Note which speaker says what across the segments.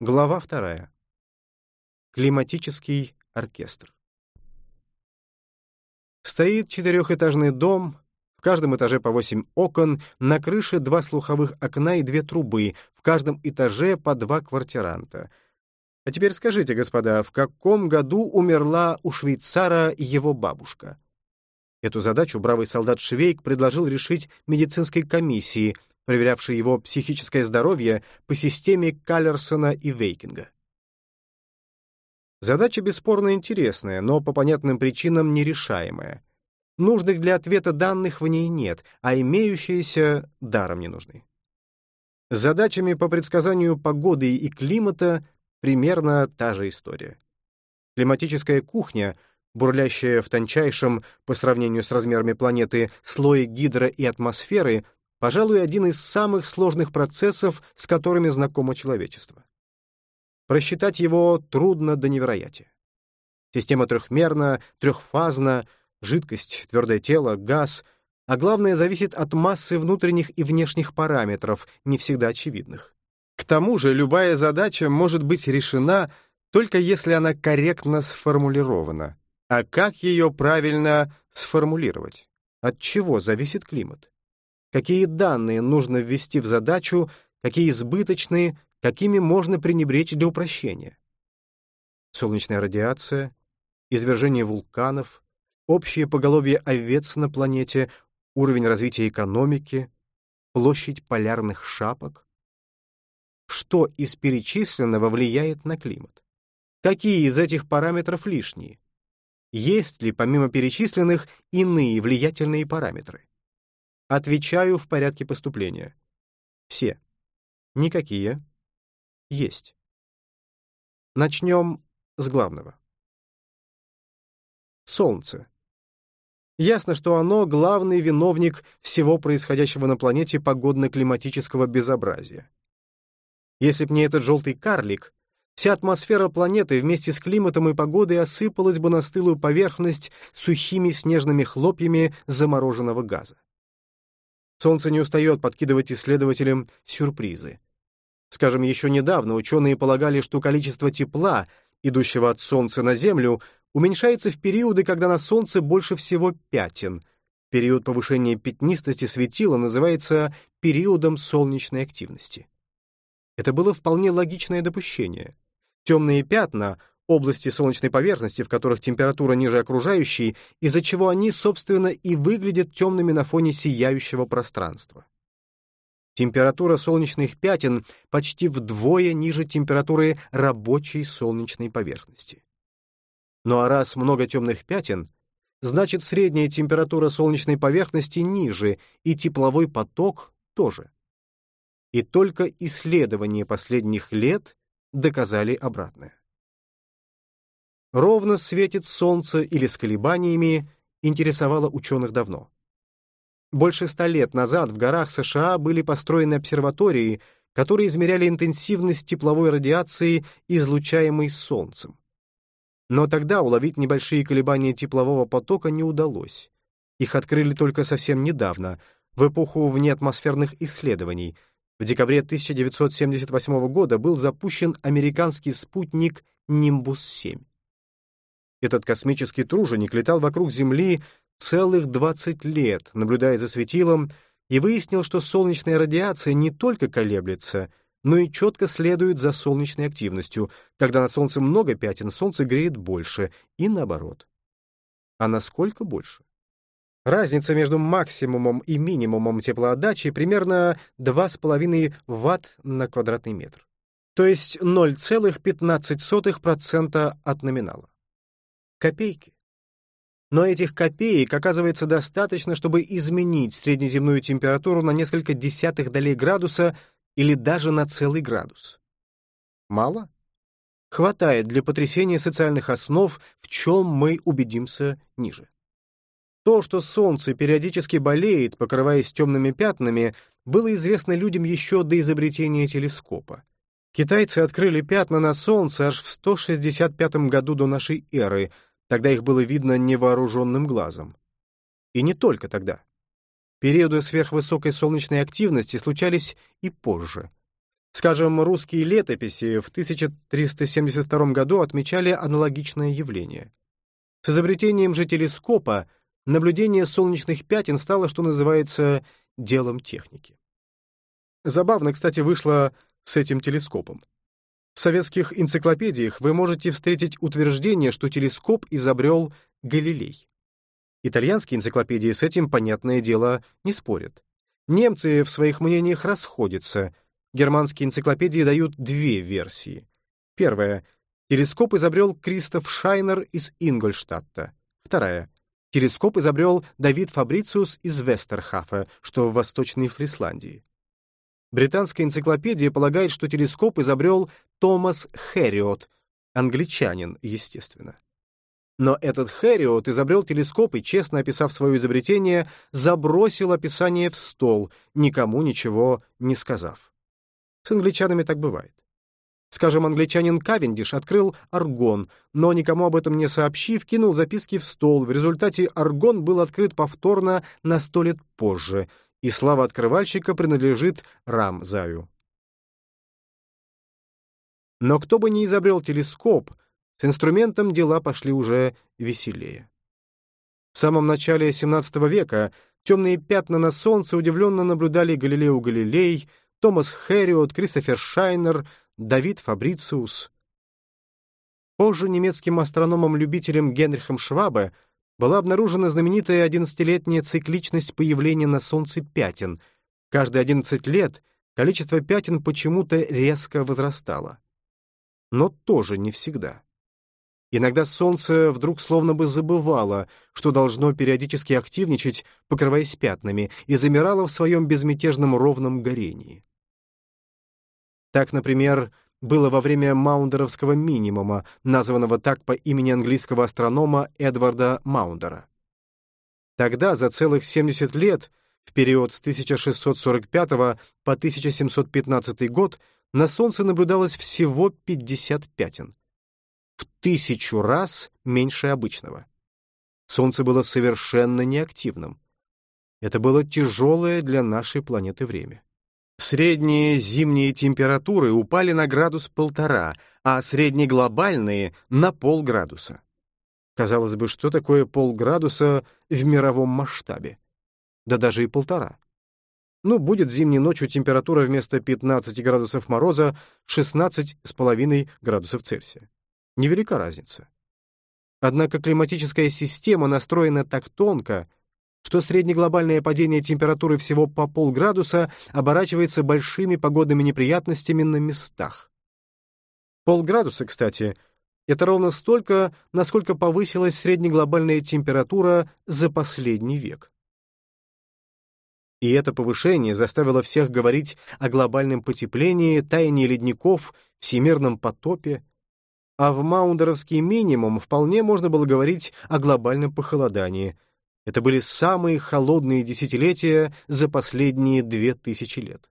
Speaker 1: Глава вторая. Климатический оркестр. Стоит четырехэтажный дом, в каждом этаже по восемь окон, на крыше два слуховых окна и две трубы, в каждом этаже по два квартиранта. А теперь скажите, господа, в каком году умерла у швейцара его бабушка? Эту задачу бравый солдат Швейк предложил решить медицинской комиссии — проверявший его психическое здоровье по системе Каллерсона и Вейкинга. Задача бесспорно интересная, но по понятным причинам нерешаемая. Нужных для ответа данных в ней нет, а имеющиеся даром не нужны. С задачами по предсказанию погоды и климата примерно та же история. Климатическая кухня, бурлящая в тончайшем, по сравнению с размерами планеты, слое гидро и атмосферы, пожалуй, один из самых сложных процессов, с которыми знакомо человечество. Просчитать его трудно до невероятия. Система трехмерна, трехфазна, жидкость, твердое тело, газ, а главное, зависит от массы внутренних и внешних параметров, не всегда очевидных. К тому же любая задача может быть решена только если она корректно сформулирована. А как ее правильно сформулировать? От чего зависит климат? Какие данные нужно ввести в задачу, какие избыточные, какими можно пренебречь для упрощения. Солнечная радиация, извержение вулканов, общее поголовье овец на планете, уровень развития экономики, площадь полярных шапок. Что из перечисленного влияет на климат? Какие из этих параметров лишние? Есть ли, помимо перечисленных, иные влиятельные параметры? Отвечаю в порядке поступления. Все. Никакие. Есть. Начнем с главного. Солнце. Ясно, что оно — главный виновник всего происходящего на планете погодно-климатического безобразия. Если б не этот желтый карлик, вся атмосфера планеты вместе с климатом и погодой осыпалась бы на стылую поверхность сухими снежными хлопьями замороженного газа. Солнце не устает подкидывать исследователям сюрпризы. Скажем, еще недавно ученые полагали, что количество тепла, идущего от Солнца на Землю, уменьшается в периоды, когда на Солнце больше всего пятен. Период повышения пятнистости светила называется периодом солнечной активности. Это было вполне логичное допущение. Темные пятна области солнечной поверхности, в которых температура ниже окружающей, из-за чего они, собственно, и выглядят темными на фоне сияющего пространства. Температура солнечных пятен почти вдвое ниже температуры рабочей солнечной поверхности. Ну а раз много темных пятен, значит средняя температура солнечной поверхности ниже, и тепловой поток тоже. И только исследования последних лет доказали обратное. Ровно светит солнце или с колебаниями интересовало ученых давно. Больше ста лет назад в горах США были построены обсерватории, которые измеряли интенсивность тепловой радиации, излучаемой Солнцем. Но тогда уловить небольшие колебания теплового потока не удалось. Их открыли только совсем недавно, в эпоху внеатмосферных исследований. В декабре 1978 года был запущен американский спутник «Нимбус-7». Этот космический труженик летал вокруг Земли целых 20 лет, наблюдая за светилом, и выяснил, что солнечная радиация не только колеблется, но и четко следует за солнечной активностью. Когда на Солнце много пятен, Солнце греет больше, и наоборот. А насколько больше? Разница между максимумом и минимумом теплоотдачи примерно 2,5 Вт на квадратный метр, то есть 0,15% от номинала копейки. Но этих копеек оказывается достаточно, чтобы изменить среднеземную температуру на несколько десятых долей градуса или даже на целый градус. Мало? Хватает для потрясения социальных основ, в чем мы убедимся ниже. То, что Солнце периодически болеет, покрываясь темными пятнами, было известно людям еще до изобретения телескопа. Китайцы открыли пятна на Солнце аж в 165 году до нашей эры — Тогда их было видно невооруженным глазом. И не только тогда. Периоды сверхвысокой солнечной активности случались и позже. Скажем, русские летописи в 1372 году отмечали аналогичное явление. С изобретением же телескопа наблюдение солнечных пятен стало, что называется, делом техники. Забавно, кстати, вышло с этим телескопом. В советских энциклопедиях вы можете встретить утверждение, что телескоп изобрел Галилей. Итальянские энциклопедии с этим, понятное дело, не спорят. Немцы в своих мнениях расходятся. Германские энциклопедии дают две версии. Первая. Телескоп изобрел Кристоф Шайнер из Ингольштадта. Вторая. Телескоп изобрел Давид Фабрициус из Вестерхафа, что в Восточной Фрисландии. Британская энциклопедия полагает, что телескоп изобрел Томас Хэриот, англичанин, естественно. Но этот Хэриот изобрел телескоп и, честно описав свое изобретение, забросил описание в стол, никому ничего не сказав. С англичанами так бывает. Скажем, англичанин Кавендиш открыл аргон, но никому об этом не сообщив, кинул записки в стол. В результате аргон был открыт повторно на сто лет позже — и слава открывальщика принадлежит Рамзаю. Но кто бы ни изобрел телескоп, с инструментом дела пошли уже веселее. В самом начале XVII века темные пятна на солнце удивленно наблюдали Галилео Галилей, Томас Хэриот, Кристофер Шайнер, Давид Фабрициус. Позже немецким астрономом-любителем Генрихом Швабе была обнаружена знаменитая одиннадцатилетняя цикличность появления на Солнце пятен. Каждые 11 лет количество пятен почему-то резко возрастало. Но тоже не всегда. Иногда Солнце вдруг словно бы забывало, что должно периодически активничать, покрываясь пятнами, и замирало в своем безмятежном ровном горении. Так, например, было во время Маундеровского минимума, названного так по имени английского астронома Эдварда Маундера. Тогда за целых 70 лет, в период с 1645 по 1715 год, на Солнце наблюдалось всего 50 пятен. В тысячу раз меньше обычного. Солнце было совершенно неактивным. Это было тяжелое для нашей планеты время. Средние зимние температуры упали на градус полтора, а среднеглобальные — на полградуса. Казалось бы, что такое полградуса в мировом масштабе? Да даже и полтора. Ну, будет зимней ночью температура вместо 15 градусов мороза 16,5 градусов Цельсия. Невелика разница. Однако климатическая система настроена так тонко, что среднеглобальное падение температуры всего по полградуса оборачивается большими погодными неприятностями на местах. Полградуса, кстати, это ровно столько, насколько повысилась среднеглобальная температура за последний век. И это повышение заставило всех говорить о глобальном потеплении, таянии ледников, всемирном потопе, а в Маундеровский минимум вполне можно было говорить о глобальном похолодании — это были самые холодные десятилетия за последние две тысячи лет.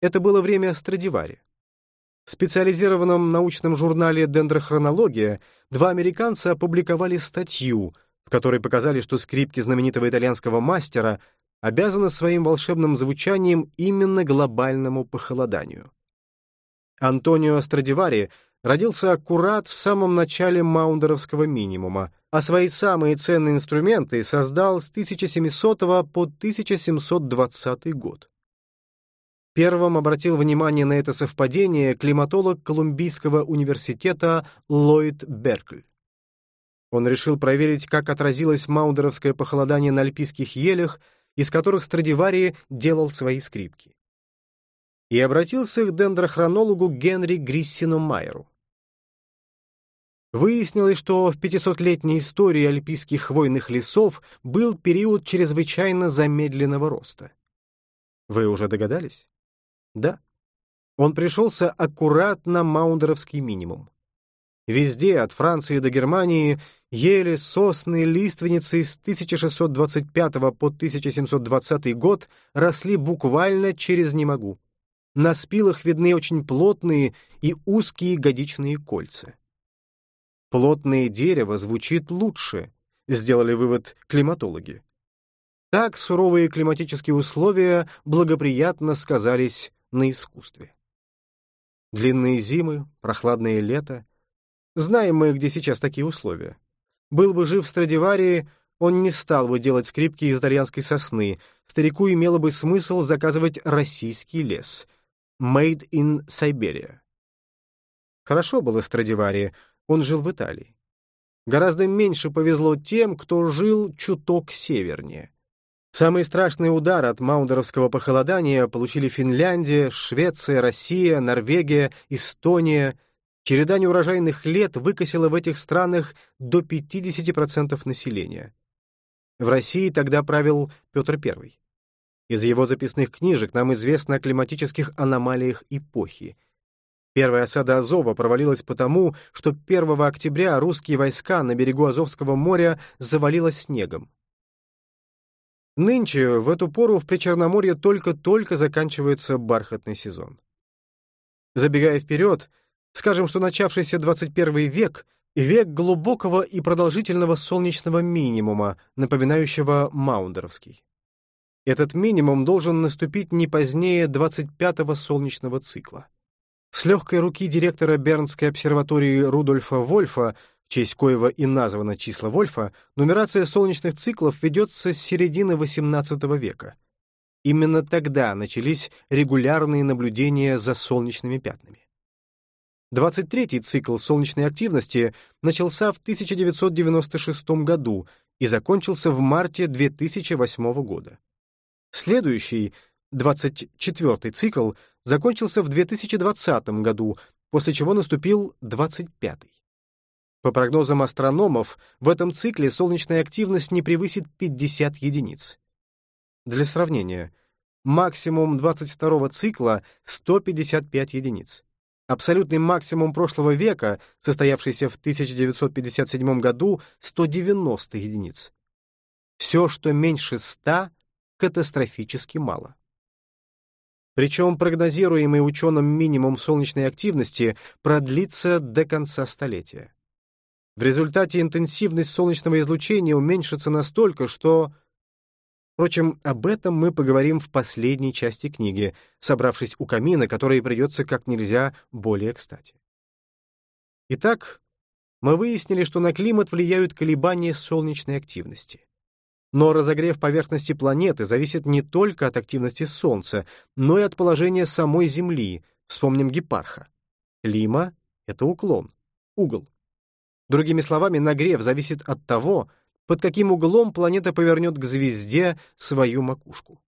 Speaker 1: Это было время Страдивари. В специализированном научном журнале «Дендрохронология» два американца опубликовали статью, в которой показали, что скрипки знаменитого итальянского мастера обязаны своим волшебным звучанием именно глобальному похолоданию. Антонио Страдивари родился аккурат в самом начале маундеровского минимума, а свои самые ценные инструменты создал с 1700 по 1720 год. Первым обратил внимание на это совпадение климатолог Колумбийского университета Ллойд Беркль. Он решил проверить, как отразилось маундеровское похолодание на альпийских елях, из которых Страдивари делал свои скрипки. И обратился к дендрохронологу Генри Гриссину Майеру. Выяснилось, что в 500-летней истории альпийских хвойных лесов был период чрезвычайно замедленного роста. Вы уже догадались? Да. Он пришелся аккуратно маундеровский минимум. Везде, от Франции до Германии, ели, сосны, лиственницы с 1625 по 1720 год росли буквально через «не могу». На спилах видны очень плотные и узкие годичные кольца. Плотное дерево звучит лучше, сделали вывод климатологи. Так суровые климатические условия благоприятно сказались на искусстве. Длинные зимы, прохладное лето. Знаем мы, где сейчас такие условия. Был бы жив Страдивари, он не стал бы делать скрипки из итальянской сосны. Старику имело бы смысл заказывать российский лес. Made in Siberia. Хорошо было Страдивари, он жил в Италии. Гораздо меньше повезло тем, кто жил чуток севернее. Самый страшный удар от маундеровского похолодания получили Финляндия, Швеция, Россия, Норвегия, Эстония. Череда неурожайных лет выкосила в этих странах до 50% населения. В России тогда правил Петр I. Из его записных книжек нам известно о климатических аномалиях эпохи. Первая осада Азова провалилась потому, что 1 октября русские войска на берегу Азовского моря завалило снегом. Нынче, в эту пору, в Причерноморье только-только заканчивается бархатный сезон. Забегая вперед, скажем, что начавшийся 21 век — век глубокого и продолжительного солнечного минимума, напоминающего маундеровский. Этот минимум должен наступить не позднее 25-го солнечного цикла. С легкой руки директора Бернской обсерватории Рудольфа Вольфа честь коего и названо числа Вольфа, нумерация солнечных циклов ведется с середины XVIII века. Именно тогда начались регулярные наблюдения за солнечными пятнами. 23-й цикл солнечной активности начался в 1996 году и закончился в марте 2008 года. Следующий, 24-й цикл, закончился в 2020 году, после чего наступил 25-й. По прогнозам астрономов, в этом цикле солнечная активность не превысит 50 единиц. Для сравнения, максимум 22-го цикла — 155 единиц. Абсолютный максимум прошлого века, состоявшийся в 1957 году, — 190 единиц. Все, что меньше 100, катастрофически мало. Причем прогнозируемый ученым минимум солнечной активности продлится до конца столетия. В результате интенсивность солнечного излучения уменьшится настолько, что... Впрочем, об этом мы поговорим в последней части книги, собравшись у камина, который придется как нельзя более кстати. Итак, мы выяснили, что на климат влияют колебания солнечной активности. Но разогрев поверхности планеты зависит не только от активности Солнца, но и от положения самой Земли, вспомним Гепарха. Клима — это уклон, угол. Другими словами, нагрев зависит от того, под каким углом планета повернет к звезде свою макушку.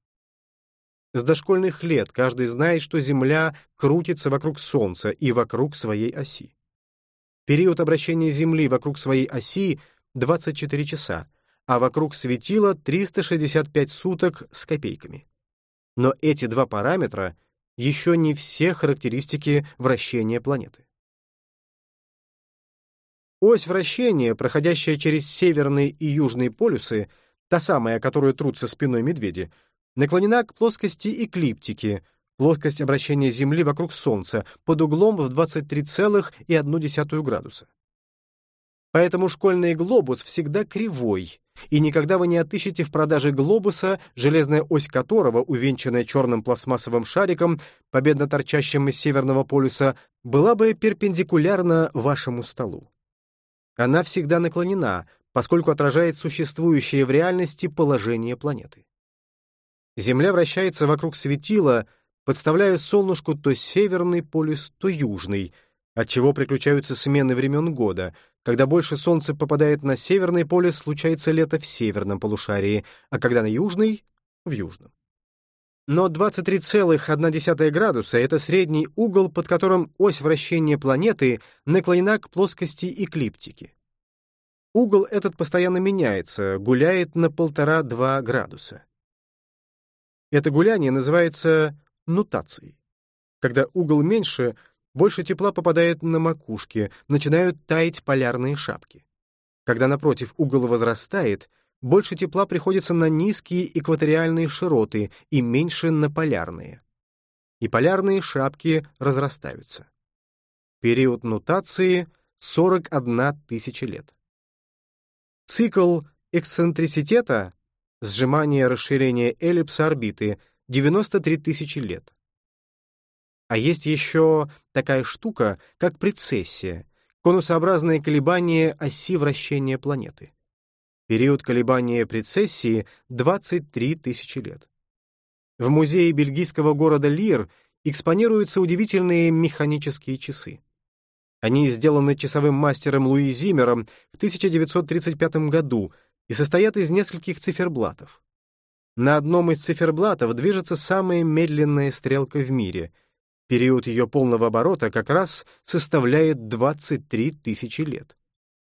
Speaker 1: С дошкольных лет каждый знает, что Земля крутится вокруг Солнца и вокруг своей оси. Период обращения Земли вокруг своей оси — 24 часа, а вокруг светила 365 суток с копейками. Но эти два параметра еще не все характеристики вращения планеты. Ось вращения, проходящая через северные и южные полюсы, та самая, которую трутся спиной медведи, наклонена к плоскости эклиптики, плоскость обращения Земли вокруг Солнца, под углом в 23,1 градуса. Поэтому школьный глобус всегда кривой, и никогда вы не отыщете в продаже глобуса, железная ось которого, увенчанная черным пластмассовым шариком, победно торчащим из северного полюса, была бы перпендикулярна вашему столу. Она всегда наклонена, поскольку отражает существующее в реальности положение планеты. Земля вращается вокруг светила, подставляя солнышку то северный полюс, то южный, отчего приключаются смены времен года. Когда больше солнца попадает на северный полюс, случается лето в северном полушарии, а когда на южный — в южном. Но 23,1 градуса — это средний угол, под которым ось вращения планеты наклонена к плоскости эклиптики. Угол этот постоянно меняется, гуляет на 1,5-2 градуса. Это гуляние называется нутацией. Когда угол меньше, больше тепла попадает на макушке, начинают таять полярные шапки. Когда, напротив, угол возрастает — больше тепла приходится на низкие экваториальные широты и меньше на полярные. И полярные шапки разрастаются. Период нутации — 41 тысяча лет. Цикл эксцентриситета — сжимание расширение эллипса орбиты — 93 тысячи лет. А есть еще такая штука, как прецессия, конусообразное колебание оси вращения планеты. Период колебания прецессии — 23 тысячи лет. В музее бельгийского города Лир экспонируются удивительные механические часы. Они сделаны часовым мастером Луи Зимером в 1935 году и состоят из нескольких циферблатов. На одном из циферблатов движется самая медленная стрелка в мире. Период ее полного оборота как раз составляет 23 тысячи лет.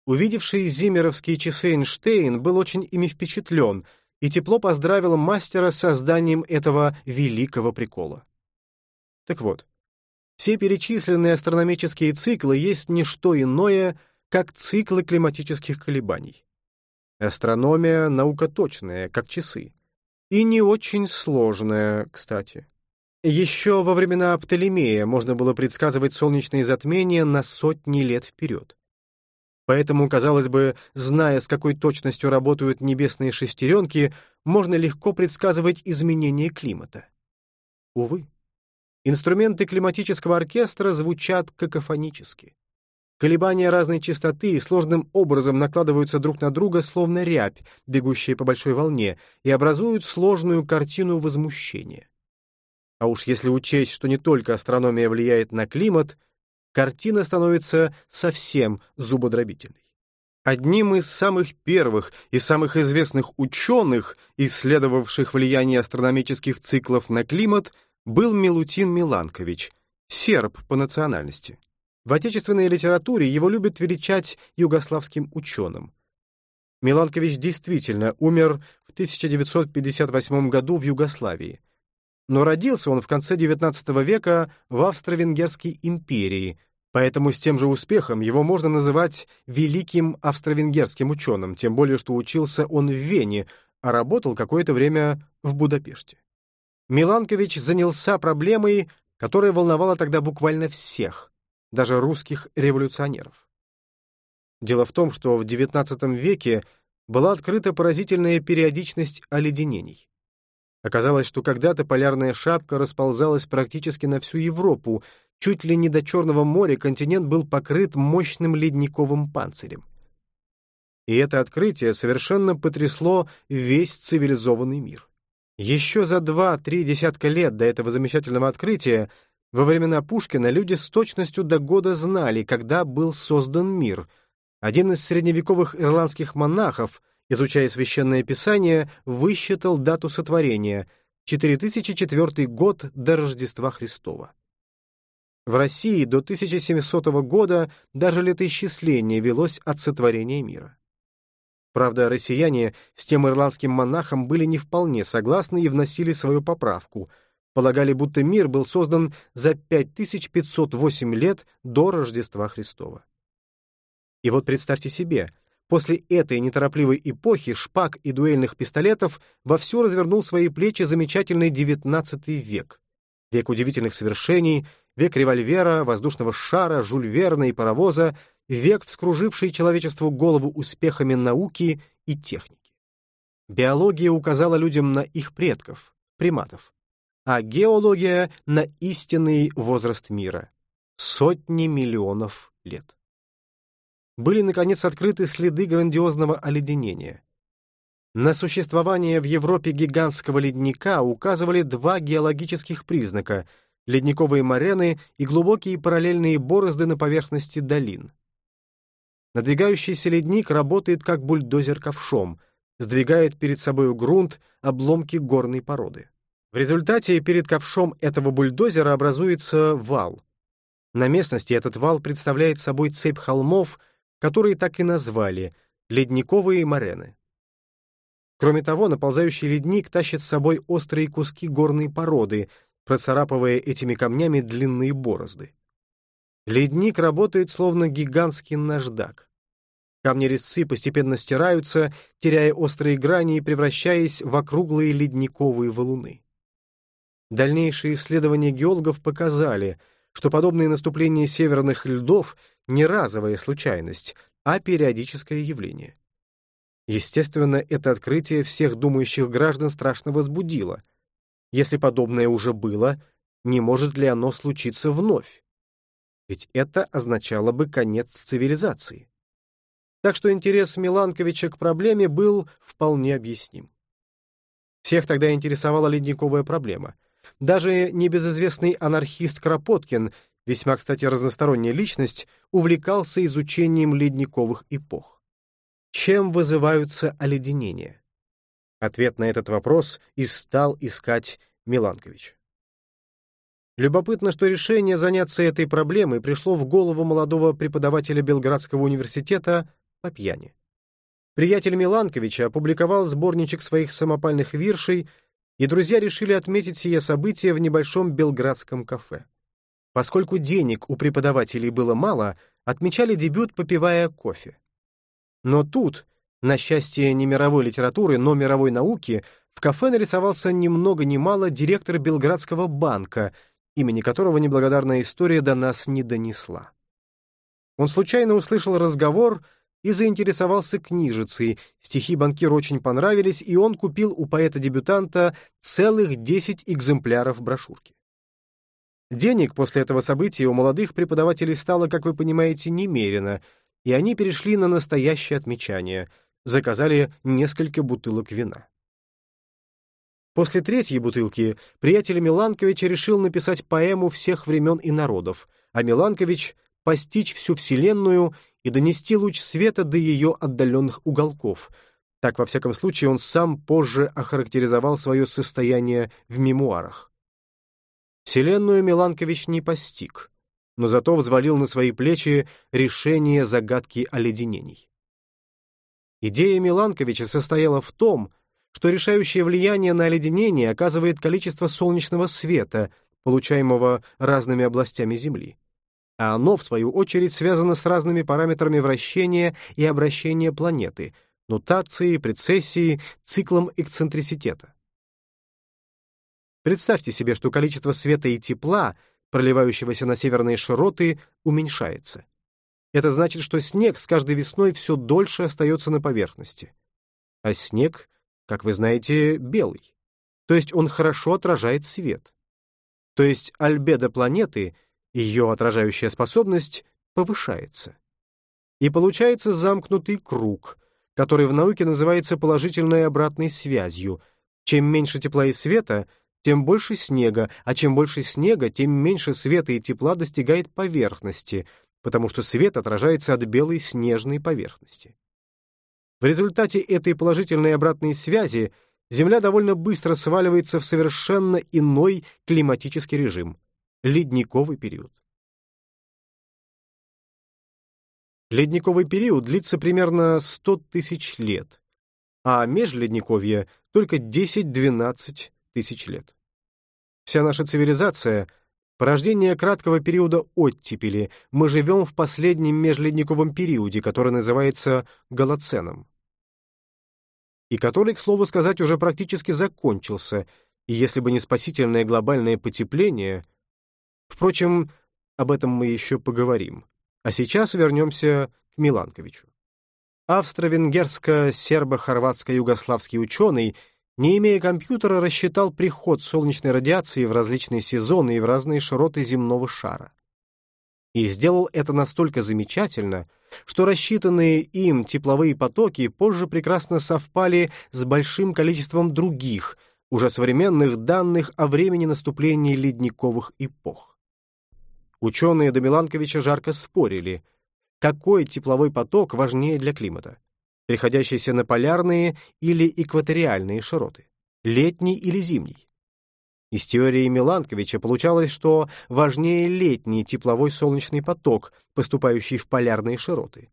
Speaker 1: Увидевший зимеровские часы Эйнштейн был очень ими впечатлен и тепло поздравил мастера с созданием этого великого прикола. Так вот, все перечисленные астрономические циклы есть не что иное, как циклы климатических колебаний. Астрономия — наука точная, как часы. И не очень сложная, кстати. Еще во времена Птолемея можно было предсказывать солнечные затмения на сотни лет вперед. Поэтому, казалось бы, зная, с какой точностью работают небесные шестеренки, можно легко предсказывать изменения климата. Увы. Инструменты климатического оркестра звучат какофонически. Колебания разной частоты сложным образом накладываются друг на друга, словно рябь, бегущая по большой волне, и образуют сложную картину возмущения. А уж если учесть, что не только астрономия влияет на климат, картина становится совсем зубодробительной. Одним из самых первых и самых известных ученых, исследовавших влияние астрономических циклов на климат, был Милутин Миланкович, серб по национальности. В отечественной литературе его любят величать югославским ученым. Миланкович действительно умер в 1958 году в Югославии. Но родился он в конце XIX века в Австро-Венгерской империи, поэтому с тем же успехом его можно называть великим австро-венгерским ученым, тем более что учился он в Вене, а работал какое-то время в Будапеште. Миланкович занялся проблемой, которая волновала тогда буквально всех, даже русских революционеров. Дело в том, что в XIX веке была открыта поразительная периодичность оледенений. Оказалось, что когда-то полярная шапка расползалась практически на всю Европу, чуть ли не до Черного моря континент был покрыт мощным ледниковым панцирем. И это открытие совершенно потрясло весь цивилизованный мир. Еще за два-три десятка лет до этого замечательного открытия во времена Пушкина люди с точностью до года знали, когда был создан мир. Один из средневековых ирландских монахов, изучая священное писание, высчитал дату сотворения — 4004 год до Рождества Христова. В России до 1700 года даже летоисчисление велось от сотворения мира. Правда, россияне с тем ирландским монахом были не вполне согласны и вносили свою поправку. Полагали, будто мир был создан за 5508 лет до Рождества Христова. И вот представьте себе, после этой неторопливой эпохи шпаг и дуэльных пистолетов вовсю развернул свои плечи замечательный XIX век. Век удивительных совершений, век револьвера, воздушного шара, Жюль Верна и паровоза — век, вскруживший человечеству голову успехами науки и техники. Биология указала людям на их предков, приматов, а геология — на истинный возраст мира — сотни миллионов лет. Были, наконец, открыты следы грандиозного оледенения. На существование в Европе гигантского ледника указывали два геологических признака — ледниковые морены и глубокие параллельные борозды на поверхности долин. Надвигающийся ледник работает как бульдозер ковшом, сдвигает перед собой грунт, обломки горной породы. В результате перед ковшом этого бульдозера образуется вал. На местности этот вал представляет собой цепь холмов, которые так и назвали — ледниковые морены. Кроме того, наползающий ледник тащит с собой острые куски горной породы, процарапывая этими камнями длинные борозды. Ледник работает словно гигантский наждак. Камни-резцы постепенно стираются, теряя острые грани и превращаясь в округлые ледниковые валуны. Дальнейшие исследования геологов показали, что подобные наступления северных льдов — не разовая случайность, а периодическое явление. Естественно, это открытие всех думающих граждан страшно возбудило. Если подобное уже было, не может ли оно случиться вновь. Ведь это означало бы конец цивилизации. Так что интерес Миланковича к проблеме был вполне объясним. Всех тогда интересовала ледниковая проблема. Даже небезызвестный анархист Кропоткин, весьма, кстати, разносторонняя личность, увлекался изучением ледниковых эпох. Чем вызываются оледенения? Ответ на этот вопрос и стал искать Миланкович. Любопытно, что решение заняться этой проблемой пришло в голову молодого преподавателя Белградского университета по пьяни. Приятель Миланковича опубликовал сборничек своих самопальных виршей, и друзья решили отметить сие событие в небольшом белградском кафе. Поскольку денег у преподавателей было мало, отмечали дебют, попивая кофе. Но тут, на счастье не мировой литературы, но мировой науки, в кафе нарисовался ни много ни мало директор Белградского банка — имени которого неблагодарная история до нас не донесла. Он случайно услышал разговор и заинтересовался книжицей. Стихи банкиру очень понравились, и он купил у поэта-дебютанта целых 10 экземпляров брошюрки. Денег после этого события у молодых преподавателей стало, как вы понимаете, немерено, и они перешли на настоящее отмечание, заказали несколько бутылок вина. После третьей бутылки приятель Миланкович решил написать поэму всех времен и народов, а Миланкович — постичь всю Вселенную и донести луч света до ее отдаленных уголков. Так, во всяком случае, он сам позже охарактеризовал свое состояние в мемуарах. Вселенную Миланкович не постиг, но зато взвалил на свои плечи решение загадки оледенений. Идея Миланковича состояла в том, что решающее влияние на оледенение оказывает количество солнечного света, получаемого разными областями Земли. А оно, в свою очередь, связано с разными параметрами вращения и обращения планеты, нутацией, прецессией, циклом эксцентриситета. Представьте себе, что количество света и тепла, проливающегося на северные широты, уменьшается. Это значит, что снег с каждой весной все дольше остается на поверхности. А снег как вы знаете, белый. То есть он хорошо отражает свет. То есть альбедо планеты, ее отражающая способность, повышается. И получается замкнутый круг, который в науке называется положительной обратной связью. Чем меньше тепла и света, тем больше снега, а чем больше снега, тем меньше света и тепла достигает поверхности, потому что свет отражается от белой снежной поверхности. В результате этой положительной обратной связи Земля довольно быстро сваливается в совершенно иной климатический режим — ледниковый период. Ледниковый период длится примерно 100 тысяч лет, а межледниковье — только 10-12 тысяч лет. Вся наша цивилизация — порождение краткого периода оттепели, мы живем в последнем межледниковом периоде, который называется Голоценом и который, к слову сказать, уже практически закончился, и если бы не спасительное глобальное потепление... Впрочем, об этом мы еще поговорим. А сейчас вернемся к Миланковичу. Австро-венгерско-сербо-хорватско-югославский ученый, не имея компьютера, рассчитал приход солнечной радиации в различные сезоны и в разные широты земного шара. И сделал это настолько замечательно, что рассчитанные им тепловые потоки позже прекрасно совпали с большим количеством других, уже современных данных о времени наступления ледниковых эпох. Ученые до Миланковича жарко спорили, какой тепловой поток важнее для климата, приходящийся на полярные или экваториальные широты, летний или зимний. Из теории Миланковича получалось, что важнее летний тепловой солнечный поток, поступающий в полярные широты.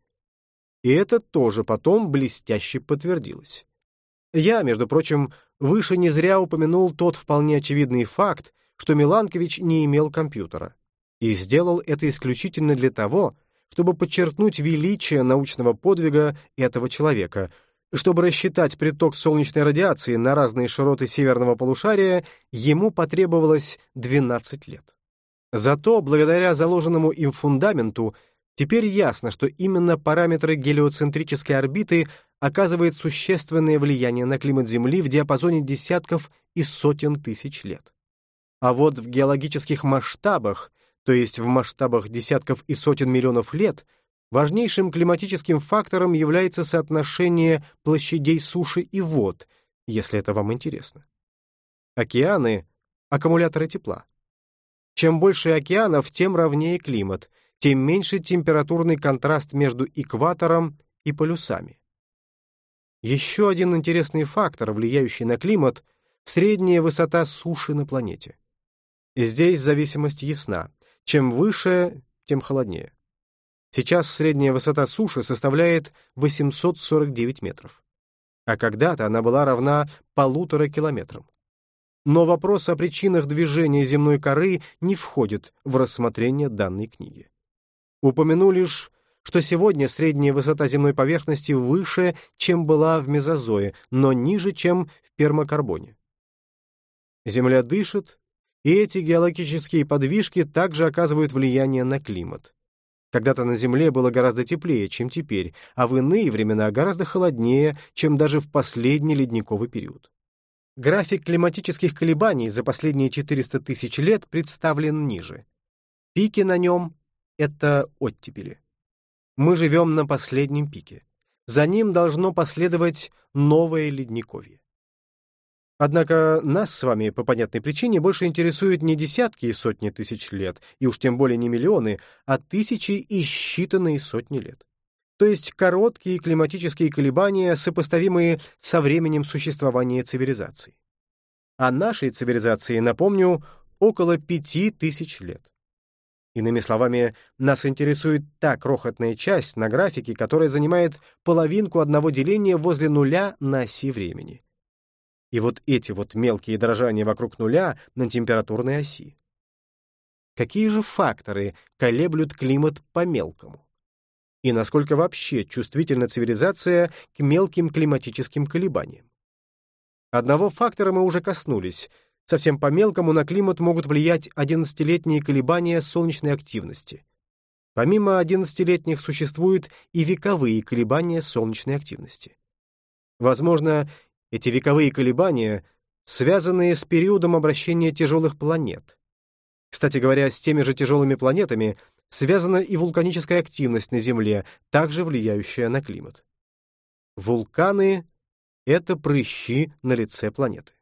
Speaker 1: И это тоже потом блестяще подтвердилось. Я, между прочим, выше не зря упомянул тот вполне очевидный факт, что Миланкович не имел компьютера. И сделал это исключительно для того, чтобы подчеркнуть величие научного подвига этого человека — чтобы рассчитать приток солнечной радиации на разные широты северного полушария, ему потребовалось 12 лет. Зато, благодаря заложенному им фундаменту, теперь ясно, что именно параметры гелиоцентрической орбиты оказывают существенное влияние на климат Земли в диапазоне десятков и сотен тысяч лет. А вот в геологических масштабах, то есть в масштабах десятков и сотен миллионов лет, важнейшим климатическим фактором является соотношение площадей суши и вод, если это вам интересно. Океаны — аккумуляторы тепла. Чем больше океанов, тем ровнее климат, тем меньше температурный контраст между экватором и полюсами. Еще один интересный фактор, влияющий на климат — средняя высота суши на планете. Здесь зависимость ясна. Чем выше, тем холоднее. Сейчас средняя высота суши составляет 849 метров. А когда-то она была равна полутора километрам. Но вопрос о причинах движения земной коры не входит в рассмотрение данной книги. Упомяну лишь, что сегодня средняя высота земной поверхности выше, чем была в мезозое, но ниже, чем в пермокарбоне. Земля дышит, и эти геологические подвижки также оказывают влияние на климат. Когда-то на Земле было гораздо теплее, чем теперь, а в иные времена гораздо холоднее, чем даже в последний ледниковый период. График климатических колебаний за последние 400 тысяч лет представлен ниже. Пики на нем — это оттепели. Мы живем на последнем пике. За ним должно последовать новое ледниковье. Однако нас с вами, по понятной причине, больше интересуют не десятки и сотни тысяч лет, и уж тем более не миллионы, а тысячи и считанные сотни лет. То есть короткие климатические колебания, сопоставимые со временем существования цивилизации. А нашей цивилизации, напомню, около пяти тысяч лет. Иными словами, нас интересует та крохотная часть на графике, которая занимает половинку одного деления возле нуля на оси времени. И вот эти вот мелкие дрожания вокруг нуля на температурной оси. Какие же факторы колеблют климат по-мелкому? И насколько вообще чувствительна цивилизация к мелким климатическим колебаниям? Одного фактора мы уже коснулись. Совсем по-мелкому на климат могут влиять 11-летние колебания солнечной активности. Помимо 11-летних существуют и вековые колебания солнечной активности. Возможно, эти вековые колебания, связанные с периодом обращения тяжелых планет. Кстати говоря, с теми же тяжелыми планетами связана и вулканическая активность на Земле, также влияющая на климат. Вулканы — это прыщи на лице планеты.